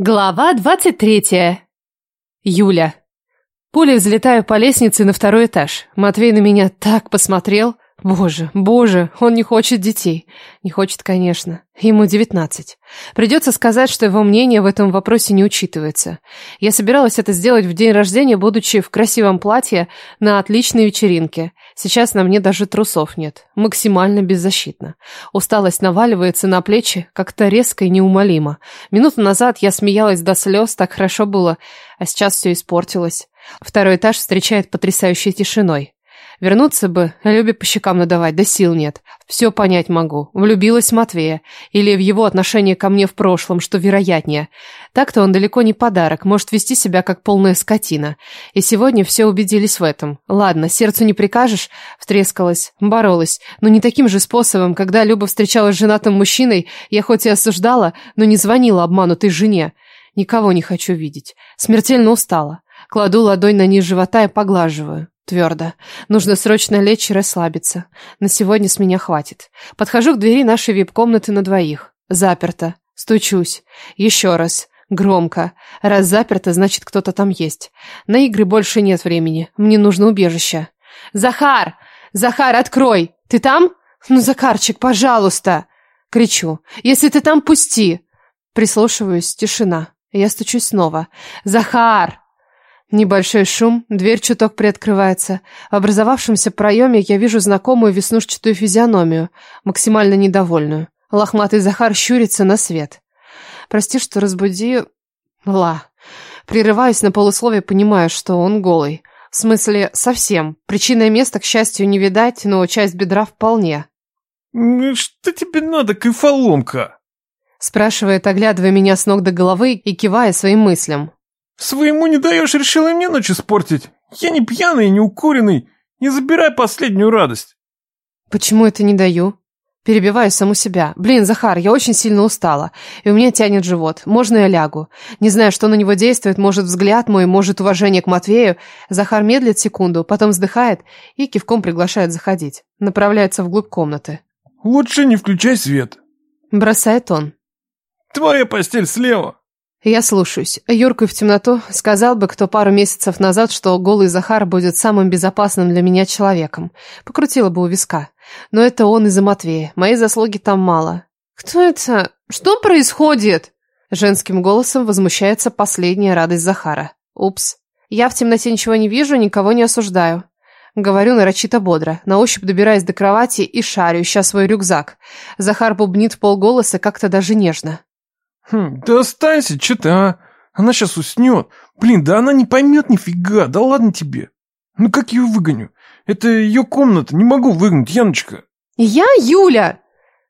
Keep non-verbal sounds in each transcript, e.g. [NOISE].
Глава 23. Юля. Пулей взлетаю по лестнице на второй этаж. Матвей на меня так посмотрел. Боже, боже, он не хочет детей. Не хочет, конечно. Ему девятнадцать. Придется сказать, что его мнение в этом вопросе не учитывается. Я собиралась это сделать в день рождения, будучи в красивом платье на отличной вечеринке. Сейчас на мне даже трусов нет. Максимально беззащитно. Усталость наваливается на плечи, как-то резко и неумолимо. Минуту назад я смеялась до слез, так хорошо было, а сейчас все испортилось. Второй этаж встречает потрясающей тишиной. Вернуться бы, Любе по щекам надавать, да сил нет. Все понять могу. Влюбилась в Матвея. Или в его отношение ко мне в прошлом, что вероятнее. Так-то он далеко не подарок, может вести себя как полная скотина. И сегодня все убедились в этом. Ладно, сердцу не прикажешь, втрескалась, боролась. Но не таким же способом, когда Люба встречалась с женатым мужчиной, я хоть и осуждала, но не звонила обманутой жене. Никого не хочу видеть. Смертельно устала. Кладу ладонь на низ живота и поглаживаю. Твердо. Нужно срочно лечь и расслабиться. На сегодня с меня хватит. Подхожу к двери нашей вип-комнаты на двоих. Заперто. Стучусь. Еще раз. Громко. Раз заперто, значит, кто-то там есть. На игры больше нет времени. Мне нужно убежище. «Захар! Захар, открой! Ты там? Ну, Захарчик, пожалуйста!» Кричу. «Если ты там, пусти!» Прислушиваюсь. Тишина. Я стучусь снова. «Захар!» Небольшой шум, дверь чуток приоткрывается. В образовавшемся проеме я вижу знакомую веснушчатую физиономию, максимально недовольную. Лохматый Захар щурится на свет. Прости, что разбуди... Ла. Прерываюсь на полусловие, понимая, что он голый. В смысле, совсем. Причинное место, к счастью, не видать, но часть бедра вполне. «Что тебе надо, кайфоломка?» Спрашивает, оглядывая меня с ног до головы и кивая своим мыслям. Своему не даешь, решил и мне ночь испортить. Я не пьяный и не укуренный. Не забирай последнюю радость. Почему это не даю? Перебиваю саму себя. Блин, Захар, я очень сильно устала, и у меня тянет живот. Можно я лягу? Не знаю, что на него действует, может взгляд мой, может уважение к Матвею. Захар медлит секунду, потом вздыхает и кивком приглашает заходить. Направляется вглубь комнаты. Лучше не включай свет. Бросает он. Твоя постель слева. Я слушаюсь. Юркую в темноту сказал бы кто пару месяцев назад, что голый Захар будет самым безопасным для меня человеком. Покрутила бы у виска. Но это он из-за Матвея. Моей заслуги там мало. Кто это? Что происходит? Женским голосом возмущается последняя радость Захара. Упс. Я в темноте ничего не вижу, никого не осуждаю. Говорю нарочито бодро, на ощупь добираясь до кровати и шарю, ища свой рюкзак. Захар бубнит полголоса как-то даже нежно. Хм, да останься, что ты, а? Она сейчас уснет. Блин, да она не поймет нифига, да ладно тебе. Ну как ее выгоню? Это ее комната, не могу выгнать, Яночка. Я Юля!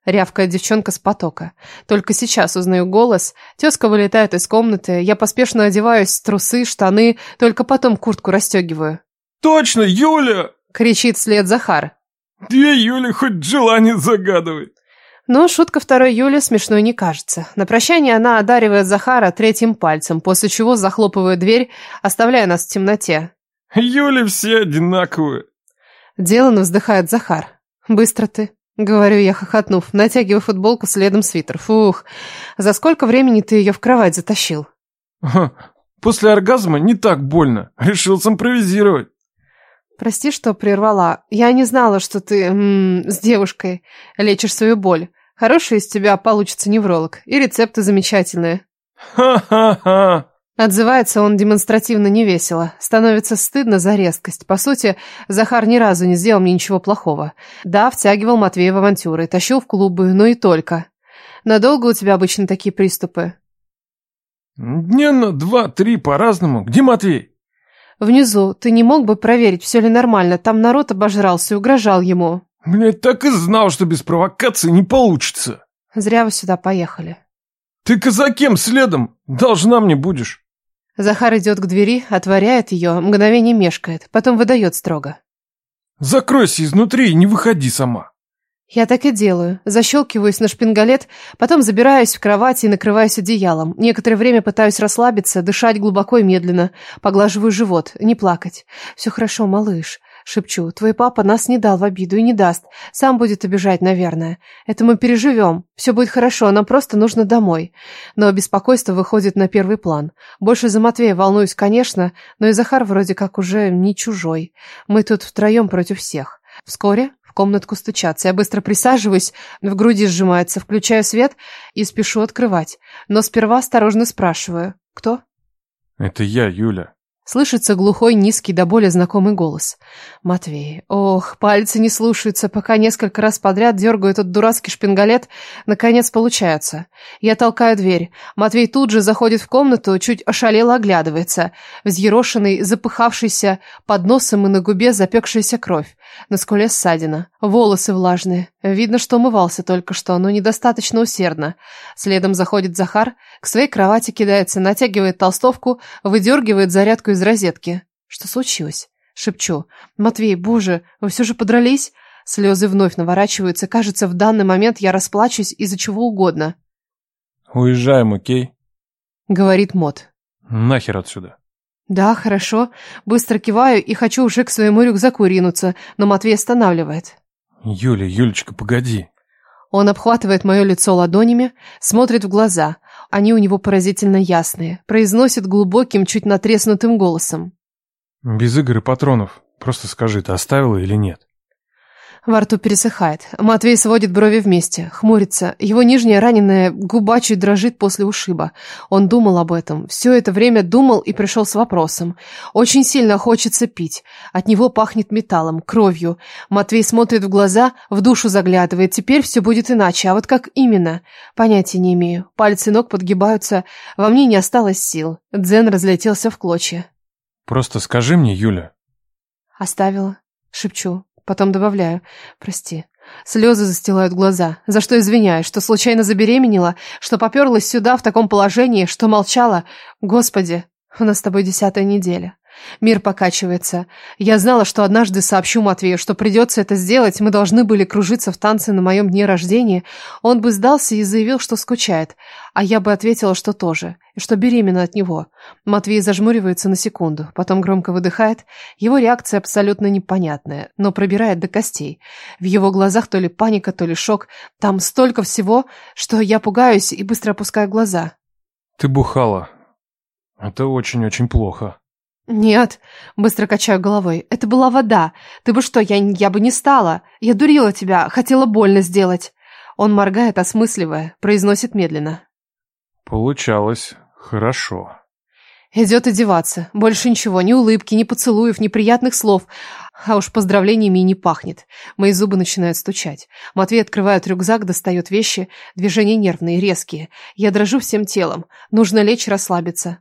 Рявкает девчонка с потока. Только сейчас узнаю голос. Тезка вылетает из комнаты. Я поспешно одеваюсь, трусы, штаны, только потом куртку расстегиваю. Точно, Юля! Кричит вслед Захар. Две Юли хоть желание загадывает. Но шутка 2 июля смешной не кажется. На прощание она одаривает Захара третьим пальцем, после чего захлопывает дверь, оставляя нас в темноте. Юли все одинаковые. Делано вздыхает Захар. Быстро ты. Говорю я, хохотнув, натягивая футболку следом свитер. Фух, за сколько времени ты ее в кровать затащил? После оргазма не так больно. Решил симпровизировать. Прости, что прервала. Я не знала, что ты м -м, с девушкой лечишь свою боль. Хороший из тебя получится невролог. И рецепты замечательные. Ха-ха-ха. Отзывается он демонстративно невесело. Становится стыдно за резкость. По сути, Захар ни разу не сделал мне ничего плохого. Да, втягивал Матвея в авантюры, тащил в клубы, но и только. Надолго у тебя обычно такие приступы? Дня на два-три по-разному. Где Матвей? Внизу. Ты не мог бы проверить, все ли нормально? Там народ обожрался и угрожал ему. Блядь, так и знал, что без провокации не получится. Зря вы сюда поехали. Ты казакем следом должна мне будешь. Захар идет к двери, отворяет ее, мгновение мешкает, потом выдает строго. Закройся изнутри и не выходи сама. Я так и делаю. Защелкиваюсь на шпингалет, потом забираюсь в кровать и накрываюсь одеялом. Некоторое время пытаюсь расслабиться, дышать глубоко и медленно. Поглаживаю живот, не плакать. Все хорошо, малыш. Шепчу, твой папа нас не дал в обиду и не даст. Сам будет обижать, наверное. Это мы переживем. Все будет хорошо, нам просто нужно домой. Но беспокойство выходит на первый план. Больше за Матвея волнуюсь, конечно, но и Захар вроде как уже не чужой. Мы тут втроем против всех. Вскоре в комнатку стучаться. Я быстро присаживаюсь, в груди сжимается, включаю свет и спешу открывать. Но сперва осторожно спрашиваю. Кто? Это я, Юля. Слышится глухой, низкий, до боли знакомый голос. Матвей. Ох, пальцы не слушаются, пока несколько раз подряд дергаю этот дурацкий шпингалет. Наконец получается. Я толкаю дверь. Матвей тут же заходит в комнату, чуть ошалело оглядывается. Взъерошенный, запыхавшийся, под носом и на губе запекшаяся кровь. На скуле ссадина. Волосы влажные. Видно, что умывался только что, но недостаточно усердно. Следом заходит Захар, к своей кровати кидается, натягивает толстовку, выдергивает зарядку из розетки. Что случилось? Шепчу. «Матвей, боже, вы все же подрались?» Слезы вновь наворачиваются. Кажется, в данный момент я расплачусь из-за чего угодно. Уезжаем, окей? Говорит Мот. Нахер отсюда. Да, хорошо. Быстро киваю и хочу уже к своему рюкзаку ринуться, но Матвей останавливает. Юля, Юлечка, погоди. Он обхватывает мое лицо ладонями, смотрит в глаза. Они у него поразительно ясные. Произносит глубоким, чуть натреснутым голосом. Без игр и патронов. Просто скажи, ты оставила или нет? Во рту пересыхает. Матвей сводит брови вместе, хмурится. Его нижняя раненая губа чуть дрожит после ушиба. Он думал об этом. Все это время думал и пришел с вопросом. Очень сильно хочется пить. От него пахнет металлом, кровью. Матвей смотрит в глаза, в душу заглядывает. Теперь все будет иначе. А вот как именно? Понятия не имею. Пальцы ног подгибаются. Во мне не осталось сил. Дзен разлетелся в клочья. Просто скажи мне, Юля. Оставила. Шепчу. Потом добавляю «Прости». Слезы застилают глаза, за что извиняюсь, что случайно забеременела, что поперлась сюда в таком положении, что молчала. Господи, у нас с тобой десятая неделя. Мир покачивается. Я знала, что однажды сообщу Матвею, что придется это сделать. Мы должны были кружиться в танце на моем дне рождения. Он бы сдался и заявил, что скучает. А я бы ответила, что тоже. И что беременна от него. Матвей зажмуривается на секунду, потом громко выдыхает. Его реакция абсолютно непонятная, но пробирает до костей. В его глазах то ли паника, то ли шок. Там столько всего, что я пугаюсь и быстро опускаю глаза. Ты бухала. Это очень-очень плохо. «Нет», — быстро качаю головой, — «это была вода. Ты бы что, я, я бы не стала. Я дурила тебя, хотела больно сделать». Он моргает, осмысливая, произносит медленно. «Получалось хорошо». Идет одеваться. Больше ничего, ни улыбки, ни поцелуев, ни приятных слов. А уж поздравлениями и не пахнет. Мои зубы начинают стучать. Матвей открывает рюкзак, достает вещи. Движения нервные, резкие. Я дрожу всем телом. Нужно лечь, расслабиться.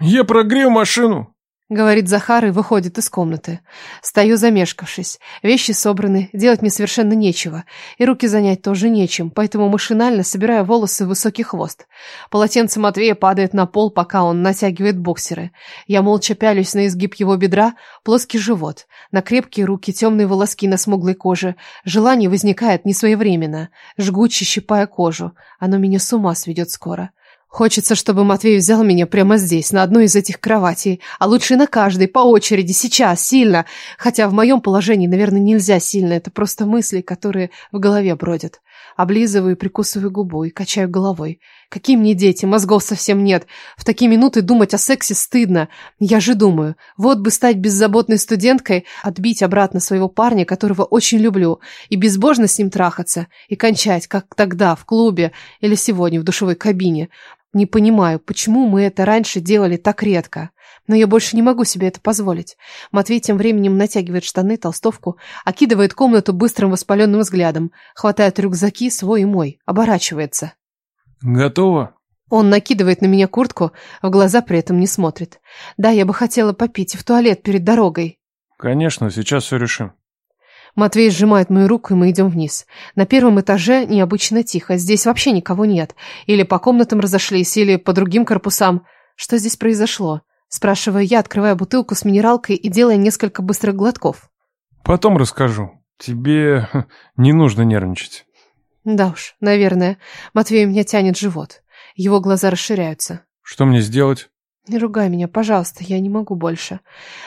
«Я прогрею машину!» Говорит Захар и выходит из комнаты. Стою замешкавшись. Вещи собраны, делать мне совершенно нечего. И руки занять тоже нечем, поэтому машинально собираю волосы в высокий хвост. Полотенце Матвея падает на пол, пока он натягивает боксеры. Я молча пялюсь на изгиб его бедра, плоский живот, на крепкие руки, темные волоски на смуглой коже. Желание возникает несвоевременно, жгуче щипая кожу. Оно меня с ума сведет скоро. Хочется, чтобы Матвей взял меня прямо здесь, на одной из этих кроватей, а лучше на каждой, по очереди, сейчас, сильно. Хотя в моем положении, наверное, нельзя сильно, это просто мысли, которые в голове бродят. Облизываю и прикусываю губу и качаю головой. Какие мне дети, мозгов совсем нет. В такие минуты думать о сексе стыдно. Я же думаю, вот бы стать беззаботной студенткой, отбить обратно своего парня, которого очень люблю, и безбожно с ним трахаться, и кончать, как тогда, в клубе или сегодня в душевой кабине. Не понимаю, почему мы это раньше делали так редко. Но я больше не могу себе это позволить. Матвей тем временем натягивает штаны, толстовку, окидывает комнату быстрым воспаленным взглядом, хватает рюкзаки свой и мой, оборачивается. «Готово?» Он накидывает на меня куртку, в глаза при этом не смотрит. Да, я бы хотела попить в туалет перед дорогой. «Конечно, сейчас все решим». Матвей сжимает мою руку, и мы идем вниз. На первом этаже необычно тихо. Здесь вообще никого нет. Или по комнатам разошлись, или по другим корпусам. Что здесь произошло? Спрашиваю я, открывая бутылку с минералкой и делая несколько быстрых глотков. Потом расскажу. Тебе [LAUGHS] не нужно нервничать. Да уж, наверное. Матвей у меня тянет живот. Его глаза расширяются. Что мне сделать? Не ругай меня, пожалуйста, я не могу больше.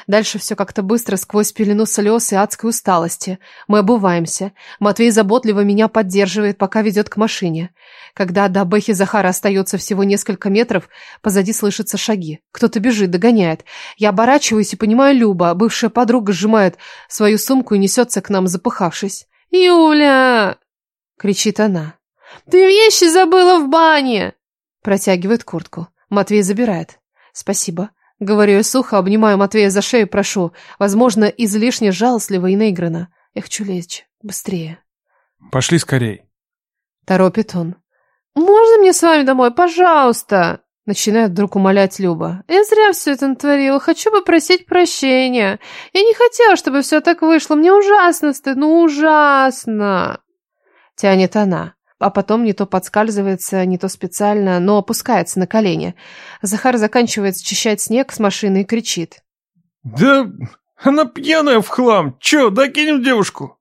Дальше все как-то быстро, сквозь пелену слез и адской усталости. Мы обуваемся. Матвей заботливо меня поддерживает, пока ведет к машине. Когда до Бэхи Захара остается всего несколько метров, позади слышатся шаги. Кто-то бежит, догоняет. Я оборачиваюсь и понимаю Люба. Бывшая подруга сжимает свою сумку и несется к нам, запыхавшись. «Юля!» — кричит она. «Ты вещи забыла в бане!» Протягивает куртку. Матвей забирает. «Спасибо». Говорю я сухо, обнимаю Матвея за шею, прошу. Возможно, излишне жалостливо и наигранно. Я хочу лечь. Быстрее. Пошли скорей. Торопит он. «Можно мне с вами домой, пожалуйста?» Начинает вдруг умолять Люба. «Я зря все это натворила. Хочу попросить прощения. Я не хотела, чтобы все так вышло. Мне ужасно стыдно, ужасно!» Тянет она а потом не то подскальзывается, не то специально, но опускается на колени. Захар заканчивает счищать снег с машины и кричит. «Да она пьяная в хлам! Че, докинем девушку?»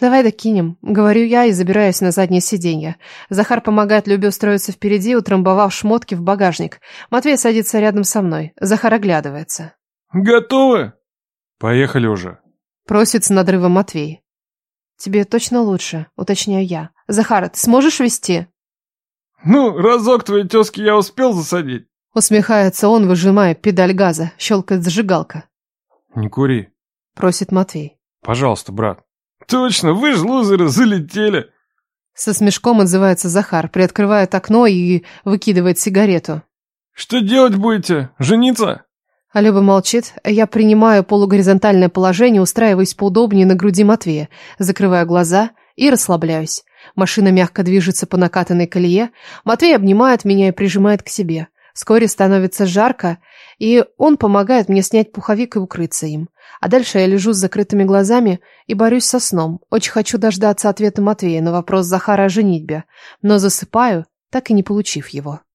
«Давай докинем», — говорю я и забираюсь на заднее сиденье. Захар помогает Любе устроиться впереди, утрамбовав шмотки в багажник. Матвей садится рядом со мной. Захар оглядывается. «Готовы?» «Поехали уже», — просит с надрывом Матвей. «Тебе точно лучше», — уточняю я. «Захар, ты сможешь вести?» «Ну, разок твоей тезки я успел засадить». Усмехается он, выжимая педаль газа, щелкает зажигалка. «Не кури», — просит Матвей. «Пожалуйста, брат». «Точно, вы ж лузеры, залетели». Со смешком отзывается Захар, приоткрывает окно и выкидывает сигарету. «Что делать будете? Жениться?» А Люба молчит. Я принимаю полугоризонтальное положение, устраиваясь поудобнее на груди Матвея, закрываю глаза и расслабляюсь. Машина мягко движется по накатанной колее. Матвей обнимает меня и прижимает к себе. Вскоре становится жарко, и он помогает мне снять пуховик и укрыться им. А дальше я лежу с закрытыми глазами и борюсь со сном. Очень хочу дождаться ответа Матвея на вопрос Захара о женитьбе, но засыпаю, так и не получив его.